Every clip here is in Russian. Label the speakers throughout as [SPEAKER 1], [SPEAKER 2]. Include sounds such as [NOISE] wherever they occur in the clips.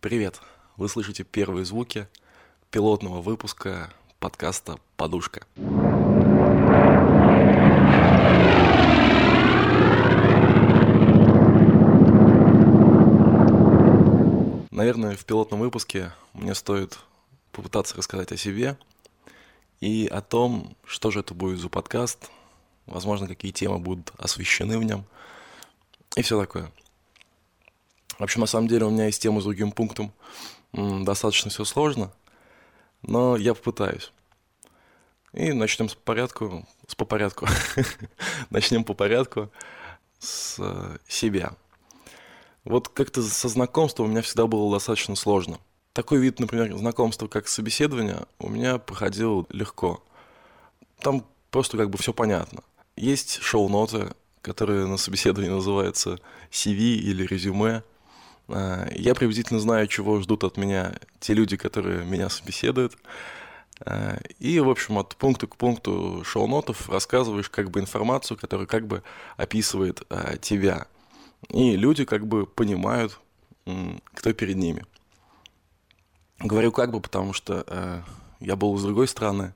[SPEAKER 1] Привет! Вы слышите первые звуки пилотного выпуска подкаста «Подушка». Наверное, в пилотном выпуске мне стоит попытаться рассказать о себе и о том, что же это будет за подкаст, возможно, какие темы будут освещены в нем и все такое. В общем, на самом деле у меня есть тема с другим пунктом. Достаточно все сложно, но я попытаюсь. И начнем с порядку, с по порядку. [LAUGHS] начнем по порядку с э, себя. Вот как-то со знакомством у меня всегда было достаточно сложно. Такой вид, например, знакомства, как собеседование, у меня проходил легко. Там просто как бы все понятно. Есть шоу-ноты, которые на собеседовании называются CV или резюме. А, я приблизительно знаю, чего ждут от меня те люди, которые меня собеседуют. А, и, в общем, от пункта к пункту шоу-нотов рассказываешь как бы информацию, которая как бы описывает а, тебя. И люди как бы понимают, кто перед ними. Говорю как бы, потому что я был с другой стороны,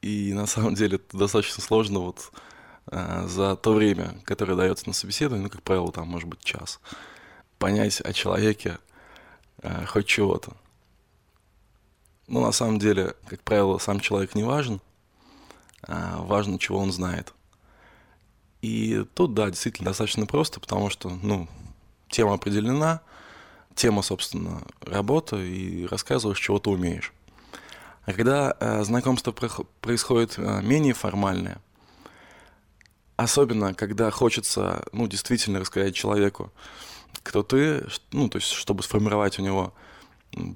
[SPEAKER 1] и на самом деле это достаточно сложно вот за то время, которое дается на собеседование, ну, как правило, там может быть час, понять о человеке э, хоть чего-то. Ну, на самом деле, как правило, сам человек не важен, а важно, чего он знает. И тут, да, действительно достаточно просто, потому что, ну, тема определена, тема, собственно, работа, и рассказываешь, чего ты умеешь. А когда э, знакомство происходит э, менее формальное, особенно когда хочется, ну, действительно рассказать человеку, кто ты, ну, то есть, чтобы сформировать у него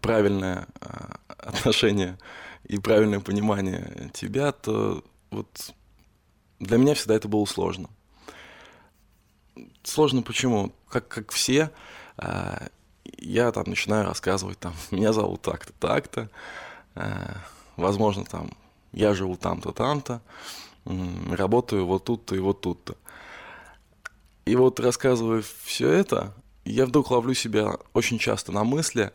[SPEAKER 1] правильное а, отношение и правильное понимание тебя, то вот для меня всегда это было сложно. Сложно почему? Как, как все, а, я там начинаю рассказывать, там, [LAUGHS] меня зовут так-то, так-то, а, возможно, там, я живу там-то, там-то, работаю вот тут-то и вот тут-то. И вот рассказывая все это, я вдруг ловлю себя очень часто на мысли,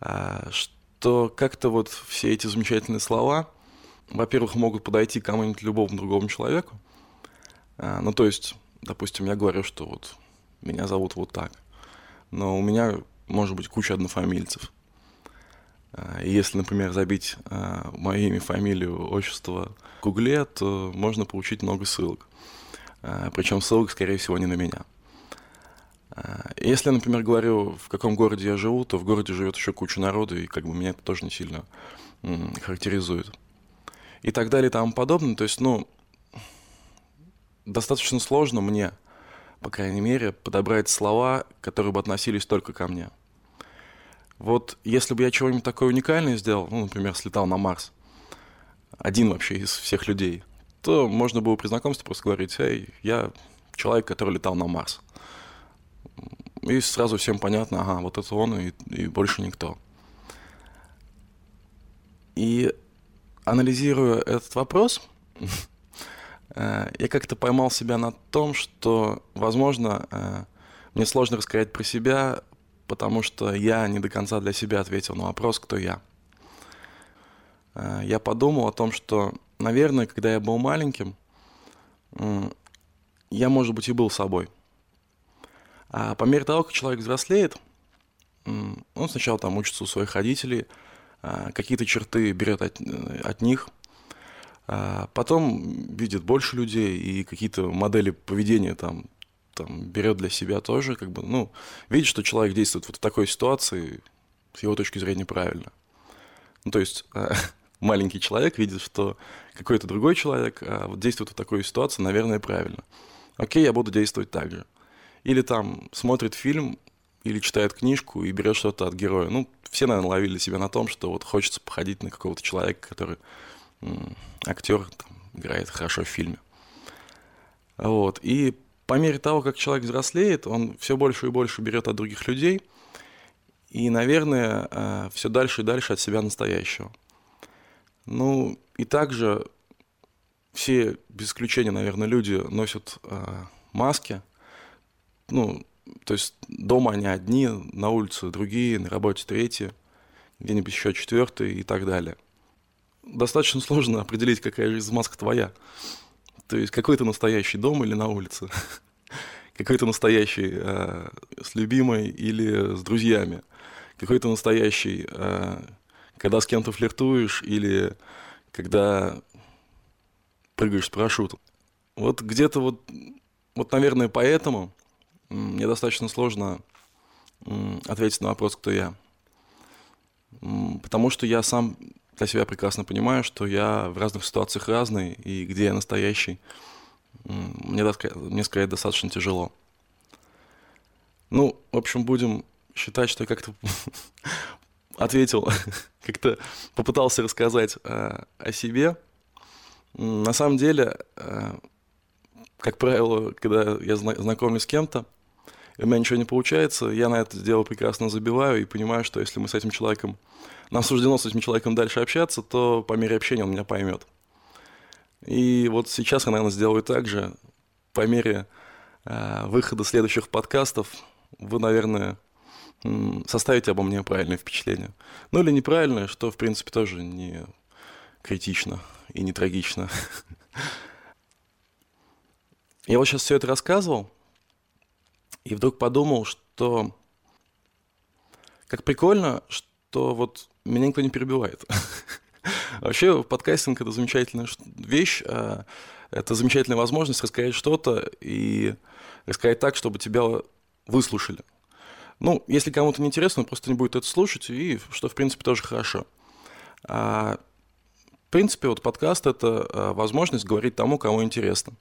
[SPEAKER 1] а, что как-то вот все эти замечательные слова, во-первых, могут подойти кому-нибудь любому другому человеку. А, ну, то есть, допустим, я говорю, что вот меня зовут вот так, но у меня может быть куча однофамильцев. А, и если, например, забить мое имя, фамилию, отчество в Гугле, то можно получить много ссылок. Причем ссылок, скорее всего, не на меня. Если например, говорю, в каком городе я живу, то в городе живет еще куча народу, и как бы меня это тоже не сильно характеризует. И так далее и тому подобное. То есть, ну, достаточно сложно мне, по крайней мере, подобрать слова, которые бы относились только ко мне. Вот если бы я чего-нибудь такое уникальное сделал, ну, например, слетал на Марс, один вообще из всех людей, то можно было при знакомстве просто говорить, эй, я человек, который летал на Марс и сразу всем понятно, ага, вот это он и, и больше никто. И анализируя этот вопрос, [LAUGHS] э, я как-то поймал себя на том, что, возможно, э, мне сложно рассказать про себя, потому что я не до конца для себя ответил на вопрос, кто я. Э, я подумал о том, что, наверное, когда я был маленьким, я, может быть, и был собой – а по мере того, как человек взрослеет, он сначала там учится у своих родителей, а, какие-то черты берет от, э, от них, а потом видит больше людей и какие-то модели поведения там, там берет для себя тоже, как бы, ну, видит, что человек действует вот в такой ситуации с его точки зрения правильно. Ну, то есть [LAUGHS] маленький человек видит, что какой-то другой человек действует в такой ситуации, наверное, правильно. Окей, я буду действовать так же. Или там смотрит фильм или читает книжку и берет что-то от героя. Ну, все, наверное, ловили себя на том, что вот хочется походить на какого-то человека, который актер там, играет хорошо в фильме. Вот. И по мере того, как человек взрослеет, он все больше и больше берет от других людей, и, наверное, э, все дальше и дальше от себя настоящего. Ну, и также все, без исключения, наверное, люди носят э, маски – ну, то есть дома они одни, на улице другие, на работе третьи, где-нибудь еще четвертый и так далее. Достаточно сложно определить, какая же из масок твоя. То есть какой ты настоящий дом или на улице. [LAUGHS] Какой ты настоящий э, с любимой или с друзьями. Какой ты настоящий, э, когда с кем-то флиртуешь или когда прыгаешь с парашютом. Вот где-то вот, вот, наверное, поэтому мне достаточно сложно ответить на вопрос, кто я. Потому что я сам для себя прекрасно понимаю, что я в разных ситуациях разный, и где я настоящий, мне, мне сказать достаточно тяжело. Ну, в общем, будем считать, что я как-то [LAUGHS] ответил, [LAUGHS] как-то попытался рассказать э, о себе. На самом деле, э, как правило, когда я знакомлюсь с кем-то, у меня ничего не получается, я на это дело прекрасно забиваю и понимаю, что если мы с этим человеком, нам суждено с этим человеком дальше общаться, то по мере общения он меня поймет. И вот сейчас я, наверное, сделаю так же. По мере э, выхода следующих подкастов вы, наверное, составите обо мне правильное впечатление. Ну или неправильное, что, в принципе, тоже не критично и не трагично. [LAUGHS] Я вот сейчас все это рассказывал, и вдруг подумал, что как прикольно, что вот меня никто не перебивает. [LAUGHS] Вообще, подкастинг — это замечательная вещь, а, это замечательная возможность рассказать что-то и рассказать так, чтобы тебя выслушали. Ну, если кому-то не интересно, он просто не будет это слушать, и что, в принципе, тоже хорошо. А, в принципе, вот подкаст – это а, возможность говорить тому, кому интересно.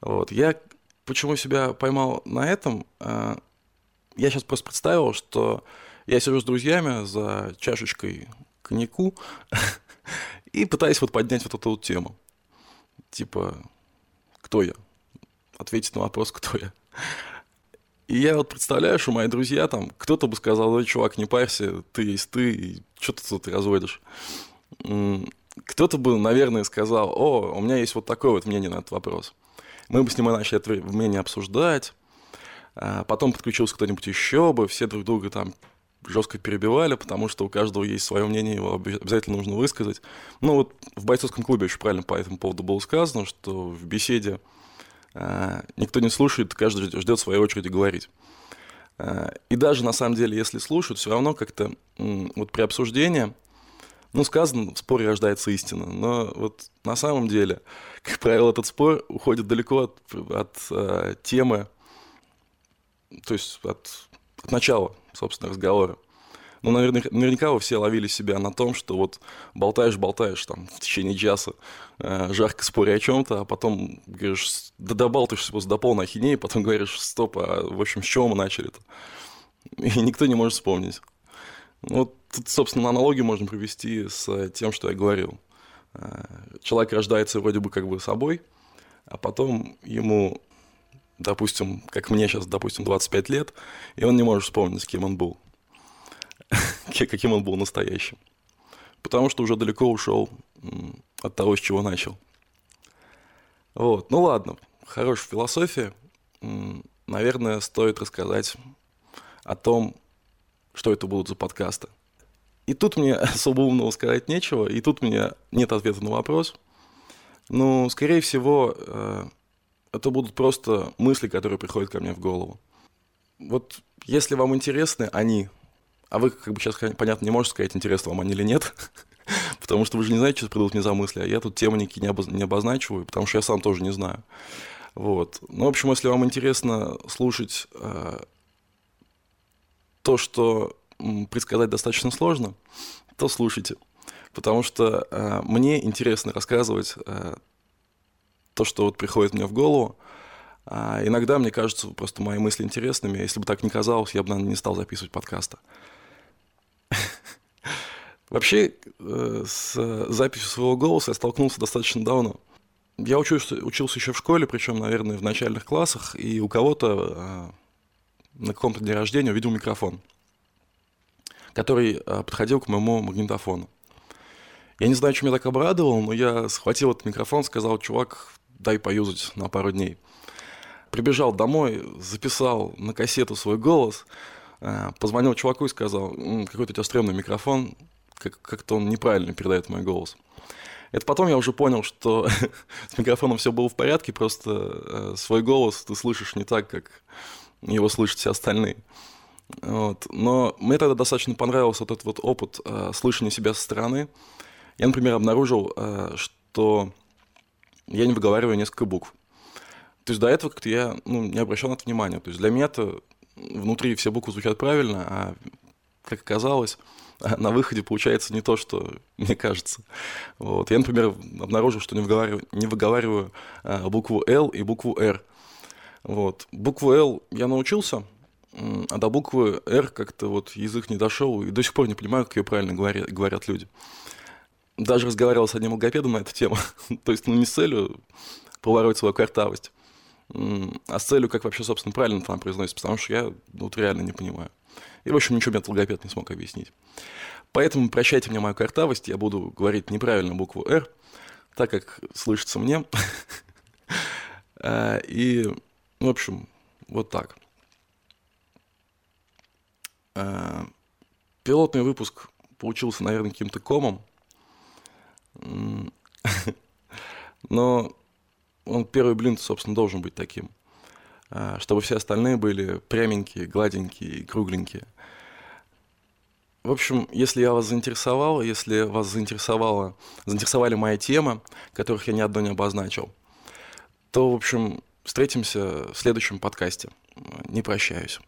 [SPEAKER 1] Вот. Я почему себя поймал на этом? А, я сейчас просто представил, что я сижу с друзьями за чашечкой коньяку [LAUGHS] и пытаюсь вот поднять вот эту вот тему. Типа, кто я? Ответить на вопрос, кто я. И я вот представляю, что мои друзья там, кто-то бы сказал, ой, чувак, не парься, ты есть ты, и что ты тут разводишь? Кто-то бы, наверное, сказал, о, у меня есть вот такое вот мнение на этот вопрос. Мы бы с ним начали это мнение обсуждать, а потом подключился кто-нибудь еще бы, все друг друга там жестко перебивали, потому что у каждого есть свое мнение, его обязательно нужно высказать. Ну вот в бойцовском клубе очень правильно по этому поводу было сказано, что в беседе а, никто не слушает, каждый ждет своей очереди говорить. А, и даже на самом деле, если слушают, все равно как-то вот при обсуждении, ну, сказано, в споре рождается истина, но вот на самом деле, как правило, этот спор уходит далеко от, от э, темы, то есть от, от начала, собственно, разговора. Ну, наверное, наверняка вы все ловили себя на том, что вот болтаешь, болтаешь там в течение часа, э, жарко споря о чем-то, а потом говоришь, да добалтаешься просто до полной ахинеи, потом говоришь, стоп, а в общем, с чего мы начали-то? И никто не может вспомнить. Вот тут, собственно, аналогию можно привести с тем, что я говорил. Э, человек рождается вроде бы как бы собой, а потом ему, допустим, как мне сейчас, допустим, 25 лет, и он не может вспомнить, кем он был. [LAUGHS] каким он был настоящим. Потому что уже далеко ушел от того, с чего начал. Вот, ну ладно, хорошая философия. Наверное, стоит рассказать о том, что это будут за подкасты. И тут мне [LAUGHS] особо умного сказать нечего, и тут у меня нет ответа на вопрос. Но, скорее всего, э, это будут просто мысли, которые приходят ко мне в голову. Вот если вам интересны они, а вы, как бы сейчас, понятно, не можете сказать, интересно вам они или нет, [LAUGHS] потому что вы же не знаете, что придут мне за мысли, а я тут темы никакие не, обоз... обозначиваю, потому что я сам тоже не знаю. Вот. Ну, в общем, если вам интересно слушать э, то, что предсказать достаточно сложно, то слушайте. Потому что э, мне интересно рассказывать э, то, что вот приходит мне в голову. А иногда мне кажется просто мои мысли интересными. Если бы так не казалось, я бы, наверное, не стал записывать подкаста. [LAUGHS] Вообще, э, с записью своего голоса я столкнулся достаточно давно. Я учился, учился еще в школе, причем, наверное, в начальных классах, и у кого-то э, на каком-то дне рождения увидел микрофон, который э, подходил к моему магнитофону. Я не знаю, чем я так обрадовал, но я схватил этот микрофон, сказал, чувак, дай поюзать на пару дней. прибежал домой, записал на кассету свой голос, э, позвонил чуваку и сказал, какой-то у тебя стрёмный микрофон, как- как-то он неправильно передает мой голос. Это потом я уже понял, что [LAUGHS] с микрофоном все было в порядке, просто э, свой голос ты слышишь не так, как его слышат все остальные. Вот. Но мне тогда достаточно понравился вот этот вот опыт э, слышания себя со стороны. Я, например, обнаружил, э, что я не выговариваю несколько букв. То есть до этого как-то я ну, не обращал на это внимания. То есть для меня это внутри все буквы звучат правильно, а как оказалось, [LAUGHS] на выходе получается не то, что мне кажется. Вот. Я, например, обнаружил, что не выговариваю, не выговариваю а, букву L и букву R. Вот. Букву L я научился, а до буквы R как-то вот язык не дошел, и до сих пор не понимаю, как ее правильно говорят, говорят люди. Даже разговаривал с одним логопедом на эту тему. [LAUGHS] То есть, ну, не с целью поворотить свою картавость, а с целью, как вообще, собственно, правильно там произносится, потому что я ну, вот реально не понимаю. И, в общем, ничего мне этот логопед не смог объяснить. Поэтому прощайте мне мою картавость, я буду говорить неправильно букву «Р», так как слышится мне. А, [LAUGHS] и, в общем, вот так. А, пилотный выпуск получился, наверное, каким-то комом. [LAUGHS] Но он первый блин, собственно, должен быть таким. А, чтобы все остальные были пряменькие, гладенькие кругленькие. В общем, если я вас заинтересовал, если вас заинтересовала, заинтересовали мои темы, которых я ни одной не обозначил, то, в общем, встретимся в следующем подкасте. Не прощаюсь.